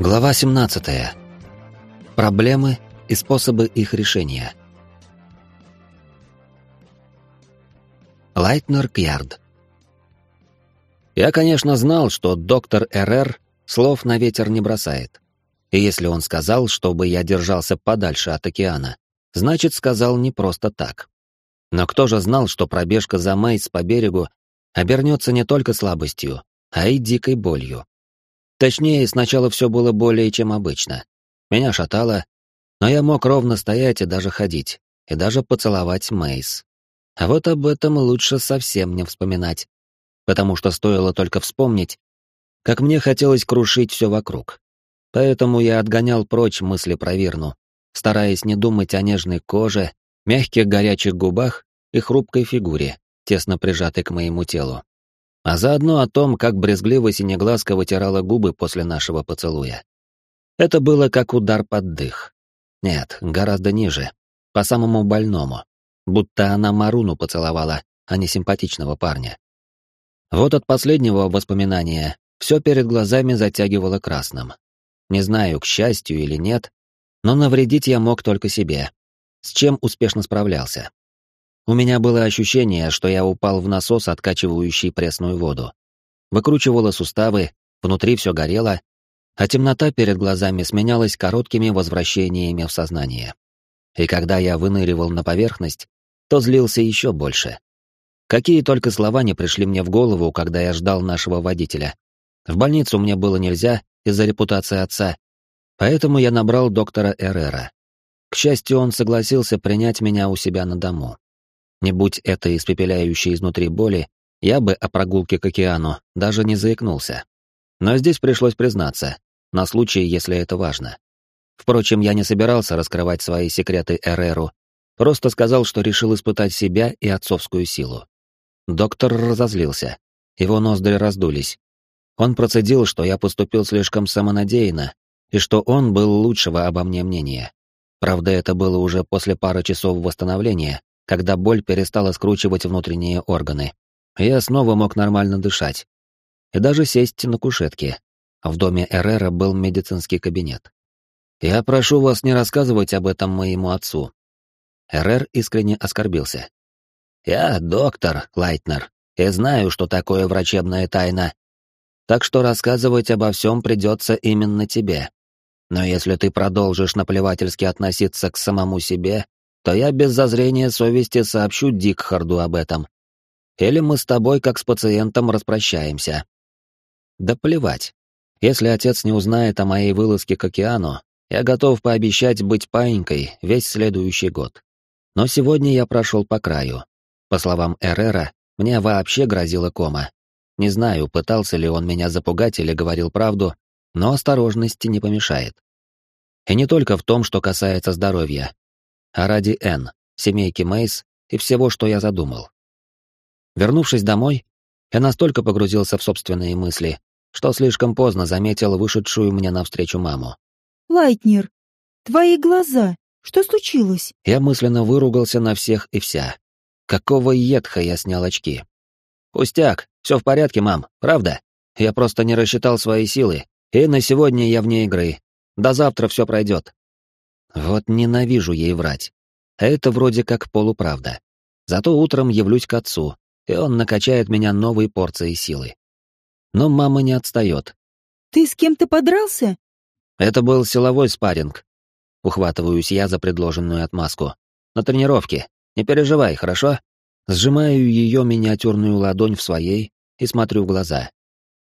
Глава 17. Проблемы и способы их решения. Лайтнер Кьярд. Я, конечно, знал, что доктор РР слов на ветер не бросает. И если он сказал, чтобы я держался подальше от океана, значит, сказал не просто так. Но кто же знал, что пробежка за Мейс по берегу обернется не только слабостью, а и дикой болью. Точнее, сначала все было более чем обычно. Меня шатало, но я мог ровно стоять и даже ходить, и даже поцеловать Мейс. А вот об этом лучше совсем не вспоминать, потому что стоило только вспомнить, как мне хотелось крушить все вокруг. Поэтому я отгонял прочь мысли про Вирну, стараясь не думать о нежной коже, мягких горячих губах и хрупкой фигуре, тесно прижатой к моему телу а заодно о том, как брезгливо синеглазка вытирала губы после нашего поцелуя. Это было как удар под дых. Нет, гораздо ниже, по самому больному, будто она Маруну поцеловала, а не симпатичного парня. Вот от последнего воспоминания все перед глазами затягивало красным. Не знаю, к счастью или нет, но навредить я мог только себе, с чем успешно справлялся. У меня было ощущение, что я упал в насос, откачивающий пресную воду. Выкручивало суставы, внутри все горело, а темнота перед глазами сменялась короткими возвращениями в сознание. И когда я выныривал на поверхность, то злился еще больше. Какие только слова не пришли мне в голову, когда я ждал нашего водителя. В больницу мне было нельзя из-за репутации отца, поэтому я набрал доктора Эррера. К счастью, он согласился принять меня у себя на дому. Не будь это испепеляющей изнутри боли, я бы о прогулке к океану даже не заикнулся. Но здесь пришлось признаться, на случай, если это важно. Впрочем, я не собирался раскрывать свои секреты Эреру, просто сказал, что решил испытать себя и отцовскую силу. Доктор разозлился. Его ноздри раздулись. Он процедил, что я поступил слишком самонадеянно, и что он был лучшего обо мне мнения. Правда, это было уже после пары часов восстановления, когда боль перестала скручивать внутренние органы. Я снова мог нормально дышать. И даже сесть на кушетке. В доме Эррера был медицинский кабинет. «Я прошу вас не рассказывать об этом моему отцу». Эррер искренне оскорбился. «Я доктор, Лайтнер, и знаю, что такое врачебная тайна. Так что рассказывать обо всем придется именно тебе. Но если ты продолжишь наплевательски относиться к самому себе, то я без зазрения совести сообщу Дикхарду об этом. Или мы с тобой, как с пациентом, распрощаемся. Да плевать. Если отец не узнает о моей вылазке к океану, я готов пообещать быть паинькой весь следующий год. Но сегодня я прошел по краю. По словам Эррера, мне вообще грозила кома. Не знаю, пытался ли он меня запугать или говорил правду, но осторожности не помешает. И не только в том, что касается здоровья а ради Н, семейки Мейс и всего, что я задумал. Вернувшись домой, я настолько погрузился в собственные мысли, что слишком поздно заметил вышедшую мне навстречу маму. «Лайтнер, твои глаза, что случилось?» Я мысленно выругался на всех и вся. Какого едха я снял очки? «Пустяк, все в порядке, мам, правда? Я просто не рассчитал свои силы, и на сегодня я вне игры. До завтра все пройдет. Вот ненавижу ей врать. А это вроде как полуправда. Зато утром явлюсь к отцу, и он накачает меня новой порцией силы. Но мама не отстает. «Ты с кем-то подрался?» Это был силовой спарринг. Ухватываюсь я за предложенную отмазку. На тренировке. Не переживай, хорошо? Сжимаю ее миниатюрную ладонь в своей и смотрю в глаза.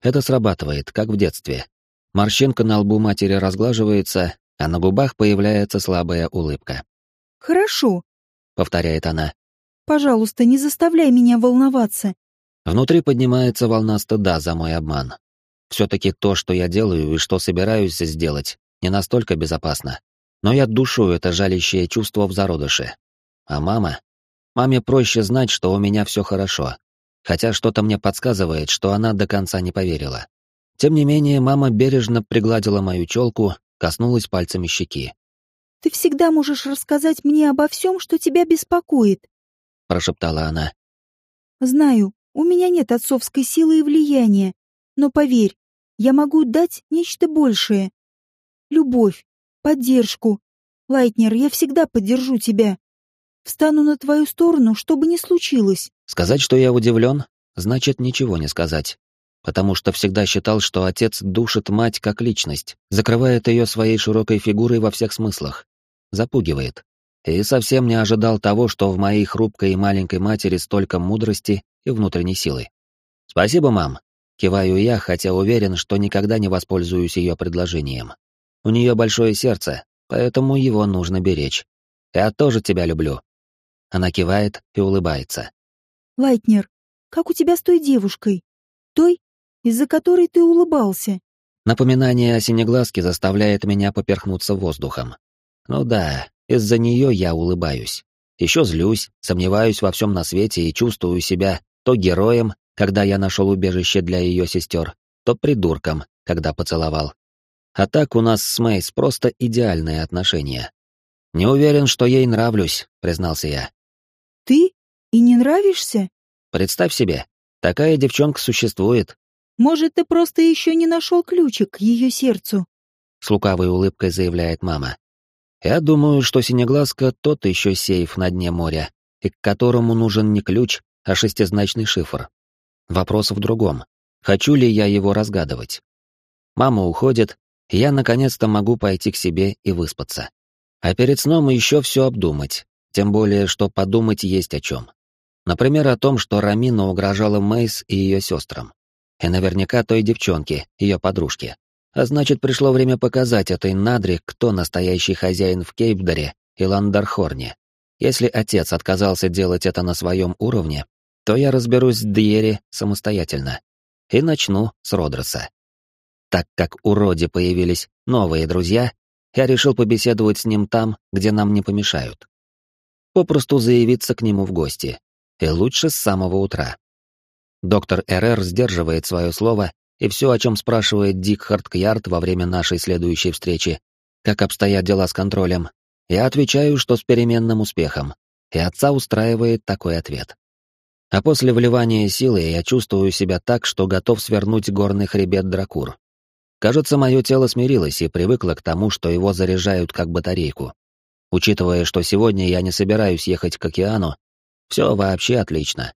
Это срабатывает, как в детстве. Морщинка на лбу матери разглаживается, а на губах появляется слабая улыбка. «Хорошо», — повторяет она. «Пожалуйста, не заставляй меня волноваться». Внутри поднимается волна стыда за мой обман. Все-таки то, что я делаю и что собираюсь сделать, не настолько безопасно. Но я душу это жалящее чувство в зародыше. А мама? Маме проще знать, что у меня все хорошо. Хотя что-то мне подсказывает, что она до конца не поверила. Тем не менее, мама бережно пригладила мою челку коснулась пальцами щеки. «Ты всегда можешь рассказать мне обо всем, что тебя беспокоит», — прошептала она. «Знаю, у меня нет отцовской силы и влияния, но поверь, я могу дать нечто большее. любовь, поддержку. Лайтнер, я всегда поддержу тебя. Встану на твою сторону, что бы ни случилось. Сказать, что я удивлен, значит ничего не сказать. Потому что всегда считал, что отец душит мать как личность, закрывает ее своей широкой фигурой во всех смыслах. Запугивает. И совсем не ожидал того, что в моей хрупкой и маленькой матери столько мудрости и внутренней силы. «Спасибо, мам», — киваю я, хотя уверен, что никогда не воспользуюсь ее предложением. У нее большое сердце, поэтому его нужно беречь. Я тоже тебя люблю. Она кивает и улыбается. Лайтнер, как у тебя с той девушкой? Той, из-за которой ты улыбался? Напоминание о синеглазке заставляет меня поперхнуться воздухом. Ну да, из-за нее я улыбаюсь. Еще злюсь, сомневаюсь во всем на свете и чувствую себя то героем, когда я нашел убежище для ее сестер, то придурком, когда поцеловал. А так у нас с Мейс просто идеальные отношения. Не уверен, что ей нравлюсь, признался я. Ты? И не нравишься? Представь себе, такая девчонка существует. Может, ты просто еще не нашел ключик к ее сердцу? С лукавой улыбкой заявляет мама. Я думаю, что Синеглазка тот еще сейф на дне моря, и к которому нужен не ключ, а шестизначный шифр. Вопрос в другом. Хочу ли я его разгадывать? Мама уходит, и я наконец-то могу пойти к себе и выспаться. А перед сном еще все обдумать, тем более, что подумать есть о чем. Например, о том, что Рамина угрожала Мейс и ее сестрам. И наверняка той девчонке, ее подружке. А значит, пришло время показать этой Надре, кто настоящий хозяин в Кейпдоре и Ландархорне. Если отец отказался делать это на своем уровне, то я разберусь с Дьери самостоятельно. И начну с Родроса. Так как у Роди появились новые друзья, я решил побеседовать с ним там, где нам не помешают. Попросту заявиться к нему в гости. И лучше с самого утра. Доктор РР сдерживает свое слово и все, о чем спрашивает Дик Харткьярд во время нашей следующей встречи, как обстоят дела с контролем, я отвечаю, что с переменным успехом, и отца устраивает такой ответ. А после вливания силы я чувствую себя так, что готов свернуть горный хребет Дракур. Кажется, мое тело смирилось и привыкло к тому, что его заряжают как батарейку. Учитывая, что сегодня я не собираюсь ехать к океану, все вообще отлично.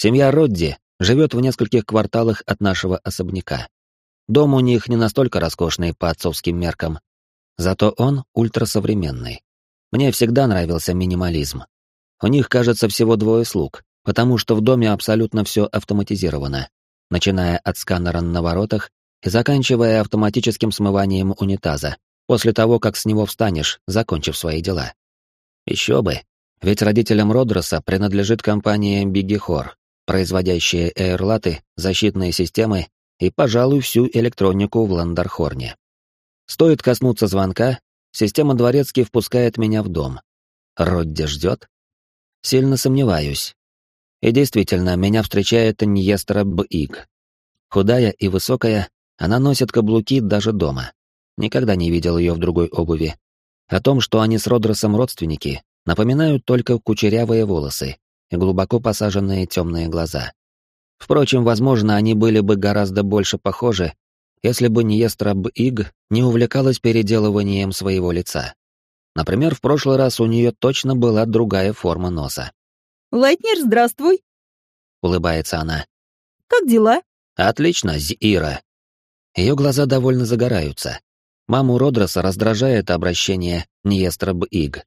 Семья Родди живет в нескольких кварталах от нашего особняка. Дом у них не настолько роскошный по отцовским меркам, зато он ультрасовременный. Мне всегда нравился минимализм. У них, кажется, всего двое слуг, потому что в доме абсолютно все автоматизировано, начиная от сканера на воротах и заканчивая автоматическим смыванием унитаза, после того, как с него встанешь, закончив свои дела. Еще бы, ведь родителям Родроса принадлежит компания Бигихор, производящая эйрлаты, защитные системы и, пожалуй, всю электронику в Ландархорне. Стоит коснуться звонка, система дворецкий впускает меня в дом. Родди ждет? Сильно сомневаюсь. И действительно, меня встречает Ньестра Биг. Худая и высокая, она носит каблуки даже дома. Никогда не видел ее в другой обуви. О том, что они с Родросом родственники, напоминают только кучерявые волосы, и глубоко посаженные темные глаза. Впрочем, возможно, они были бы гораздо больше похожи, если бы Ниестра Б-Иг не увлекалась переделыванием своего лица. Например, в прошлый раз у нее точно была другая форма носа. «Лайтнер, здравствуй!» — улыбается она. «Как дела?» «Отлично, Зира!» Ее глаза довольно загораются. Маму Родроса раздражает обращение Ниестра Б-Иг.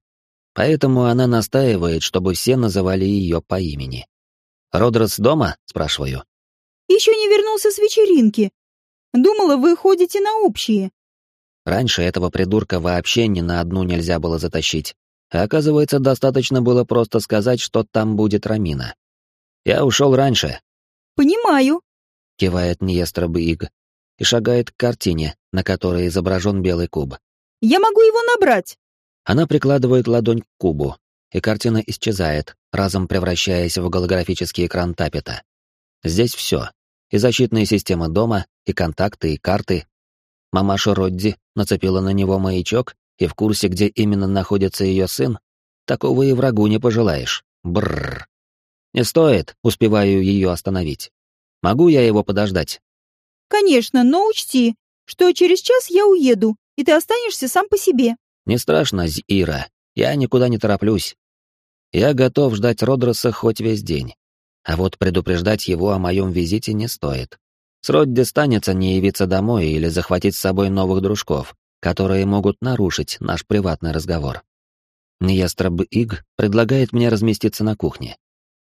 Поэтому она настаивает, чтобы все называли ее по имени. «Родрос дома?» — спрашиваю. «Еще не вернулся с вечеринки. Думала, вы ходите на общие». Раньше этого придурка вообще ни на одну нельзя было затащить. А оказывается, достаточно было просто сказать, что там будет Рамина. «Я ушел раньше». «Понимаю», — кивает Ниестра Биг и шагает к картине, на которой изображен белый куб. «Я могу его набрать». Она прикладывает ладонь к кубу, и картина исчезает, разом превращаясь в голографический экран тапета. Здесь все. И защитные системы дома, и контакты, и карты. Мамаша Родди нацепила на него маячок и в курсе, где именно находится ее сын. Такого и врагу не пожелаешь. Бррр. Не стоит, успеваю ее остановить. Могу я его подождать? Конечно, но учти, что через час я уеду, и ты останешься сам по себе. Не страшно, Зира. Я никуда не тороплюсь. Я готов ждать Родроса хоть весь день. А вот предупреждать его о моем визите не стоит. С Родди станется не явиться домой или захватить с собой новых дружков, которые могут нарушить наш приватный разговор. Ньестраб Иг предлагает мне разместиться на кухне.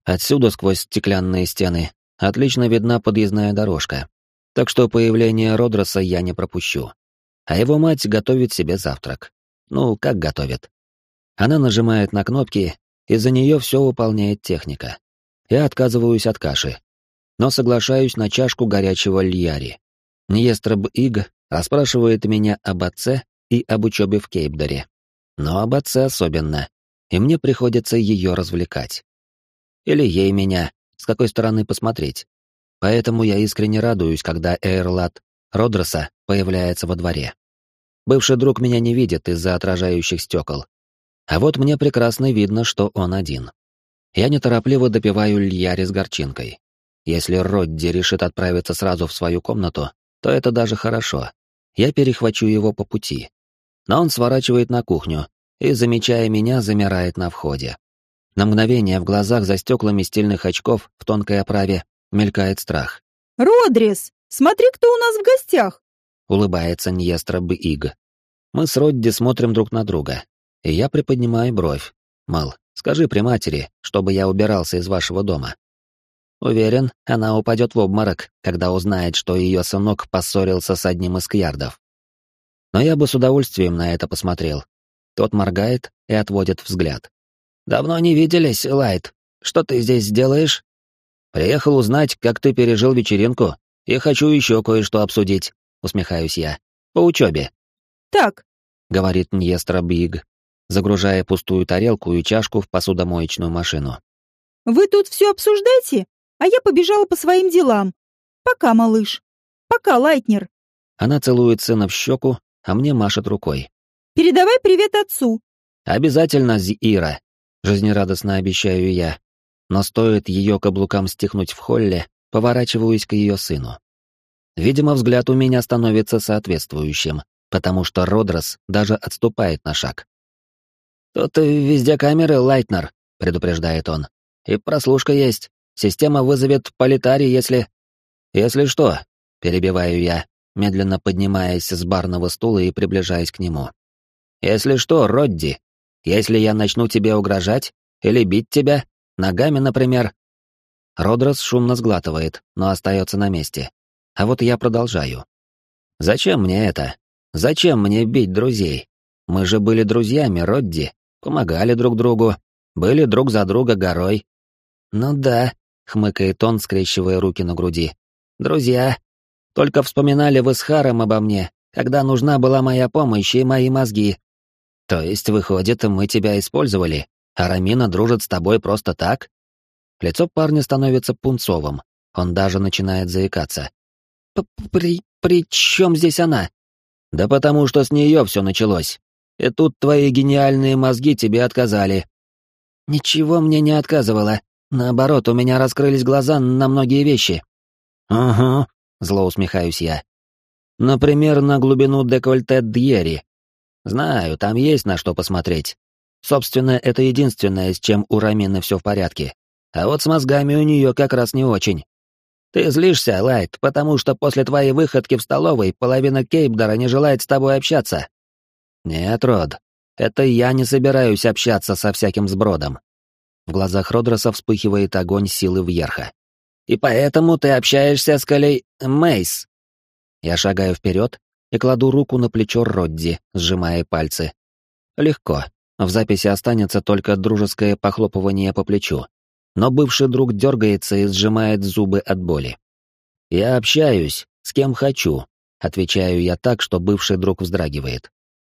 Отсюда, сквозь стеклянные стены, отлично видна подъездная дорожка, так что появление Родроса я не пропущу. А его мать готовит себе завтрак. Ну, как готовит? Она нажимает на кнопки, и за нее все выполняет техника. Я отказываюсь от каши, но соглашаюсь на чашку горячего льяри. Ньестраб Иг расспрашивает меня об отце и об учебе в Кейпдоре. Но об отце особенно, и мне приходится ее развлекать. Или ей меня, с какой стороны посмотреть. Поэтому я искренне радуюсь, когда Эйрлат Родроса появляется во дворе. Бывший друг меня не видит из-за отражающих стекол. А вот мне прекрасно видно, что он один. Я неторопливо допиваю льяри с горчинкой. Если Родди решит отправиться сразу в свою комнату, то это даже хорошо. Я перехвачу его по пути. Но он сворачивает на кухню и, замечая меня, замирает на входе. На мгновение в глазах за стеклами стильных очков в тонкой оправе мелькает страх. «Родрис, смотри, кто у нас в гостях!» — улыбается Ньестра Биг. Мы с Родди смотрим друг на друга, и я приподнимаю бровь. Мол, скажи при матери, чтобы я убирался из вашего дома. Уверен, она упадет в обморок, когда узнает, что ее сынок поссорился с одним из кьярдов. Но я бы с удовольствием на это посмотрел. Тот моргает и отводит взгляд. «Давно не виделись, Лайт. Что ты здесь делаешь?» «Приехал узнать, как ты пережил вечеринку, и хочу еще кое-что обсудить», — усмехаюсь я. «По учебе». «Так», — говорит Ньестра Биг, загружая пустую тарелку и чашку в посудомоечную машину. «Вы тут все обсуждаете, а я побежала по своим делам. Пока, малыш. Пока, Лайтнер». Она целует сына в щеку, а мне машет рукой. «Передавай привет отцу». «Обязательно, Зиира», — жизнерадостно обещаю я. Но стоит ее каблукам стихнуть в холле, поворачиваюсь к ее сыну. Видимо, взгляд у меня становится соответствующим, потому что Родрос даже отступает на шаг. «Тут везде камеры, Лайтнер», — предупреждает он. «И прослушка есть. Система вызовет политарий, если...» «Если что», — перебиваю я, медленно поднимаясь с барного стула и приближаясь к нему. «Если что, Родди, если я начну тебе угрожать или бить тебя, ногами, например...» Родрос шумно сглатывает, но остается на месте. А вот я продолжаю. «Зачем мне это? Зачем мне бить друзей? Мы же были друзьями, Родди, помогали друг другу, были друг за друга горой. Ну да, хмыкает он, скрещивая руки на груди. Друзья. Только вспоминали вы с Харом обо мне, когда нужна была моя помощь и мои мозги. То есть, выходит, мы тебя использовали, а Рамина дружит с тобой просто так? Лицо парня становится пунцовым, он даже начинает заикаться. «При... при чем здесь она?» «Да потому что с нее все началось. И тут твои гениальные мозги тебе отказали. Ничего мне не отказывало. Наоборот, у меня раскрылись глаза на многие вещи. Ага, зло усмехаюсь я. Например, на глубину декольте Дьери. Знаю, там есть на что посмотреть. Собственно, это единственное, с чем у Рамины все в порядке. А вот с мозгами у нее как раз не очень. Ты злишься, Лайт, потому что после твоей выходки в столовой половина Кейпдора не желает с тобой общаться. «Нет, Род, это я не собираюсь общаться со всяким сбродом». В глазах Родроса вспыхивает огонь силы вверха. «И поэтому ты общаешься с Калей... Мейс». Я шагаю вперед и кладу руку на плечо Родди, сжимая пальцы. Легко. В записи останется только дружеское похлопывание по плечу. Но бывший друг дергается и сжимает зубы от боли. «Я общаюсь, с кем хочу», — отвечаю я так, что бывший друг вздрагивает.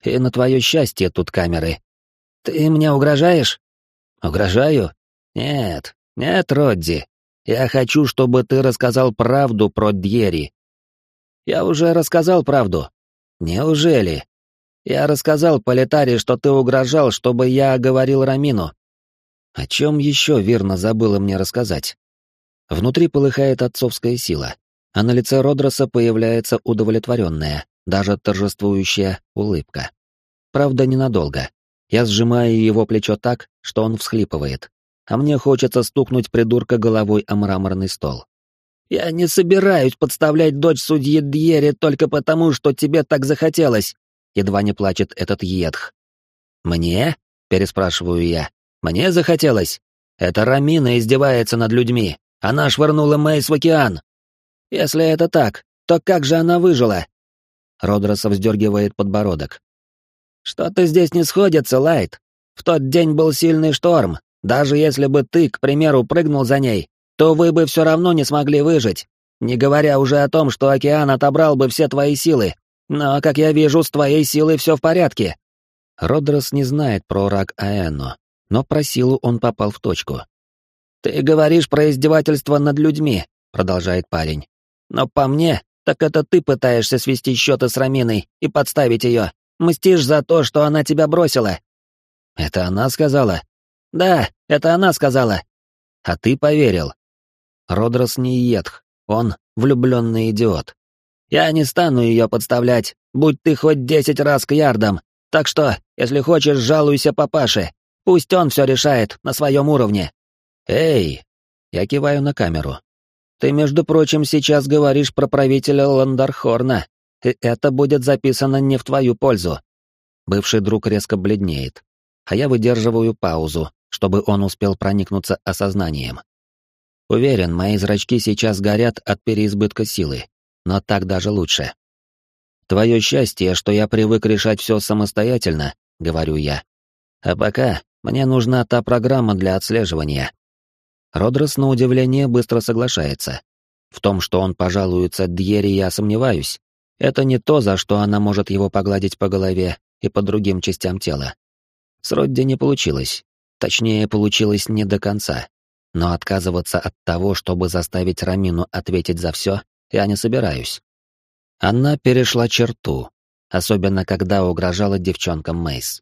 И на твое счастье тут камеры. Ты мне угрожаешь? Угрожаю? Нет, нет, Родди. Я хочу, чтобы ты рассказал правду про Дьери. Я уже рассказал правду. Неужели? Я рассказал Политаре, что ты угрожал, чтобы я говорил Рамину. О чем еще верно забыла мне рассказать? Внутри полыхает отцовская сила, а на лице Родроса появляется удовлетворенная, даже торжествующая улыбка. Правда, ненадолго. Я сжимаю его плечо так, что он всхлипывает, а мне хочется стукнуть придурка головой о мраморный стол. «Я не собираюсь подставлять дочь судьи Дьери только потому, что тебе так захотелось», — едва не плачет этот едх. «Мне?» — переспрашиваю я. «Мне захотелось? Это Рамина издевается над людьми. Она швырнула Мейс в океан. Если это так, то как же она выжила?» Родрос вздергивает подбородок. «Что-то здесь не сходится, Лайт. В тот день был сильный шторм. Даже если бы ты, к примеру, прыгнул за ней, то вы бы все равно не смогли выжить. Не говоря уже о том, что океан отобрал бы все твои силы. Но, как я вижу, с твоей силой все в порядке. Родрос не знает про рак Аэно, но про силу он попал в точку. «Ты говоришь про издевательство над людьми», — продолжает парень. «Но по мне, так это ты пытаешься свести счеты с Раминой и подставить ее. Мстишь за то, что она тебя бросила». «Это она сказала?» «Да, это она сказала». «А ты поверил?» Родрос не едх, он влюбленный идиот. «Я не стану ее подставлять, будь ты хоть десять раз к ярдам, так что, если хочешь, жалуйся папаше. Пусть он все решает на своем уровне. Эй! Я киваю на камеру. Ты, между прочим, сейчас говоришь про правителя Ландархорна, и это будет записано не в твою пользу. Бывший друг резко бледнеет, а я выдерживаю паузу, чтобы он успел проникнуться осознанием. Уверен, мои зрачки сейчас горят от переизбытка силы, но так даже лучше. Твое счастье, что я привык решать все самостоятельно, говорю я. А пока мне нужна та программа для отслеживания. Родрос, на удивление, быстро соглашается. В том, что он пожалуется Дьере, я сомневаюсь. Это не то, за что она может его погладить по голове и по другим частям тела. С Родди не получилось. Точнее, получилось не до конца. Но отказываться от того, чтобы заставить Рамину ответить за все, я не собираюсь. Она перешла черту, особенно когда угрожала девчонкам Мейс.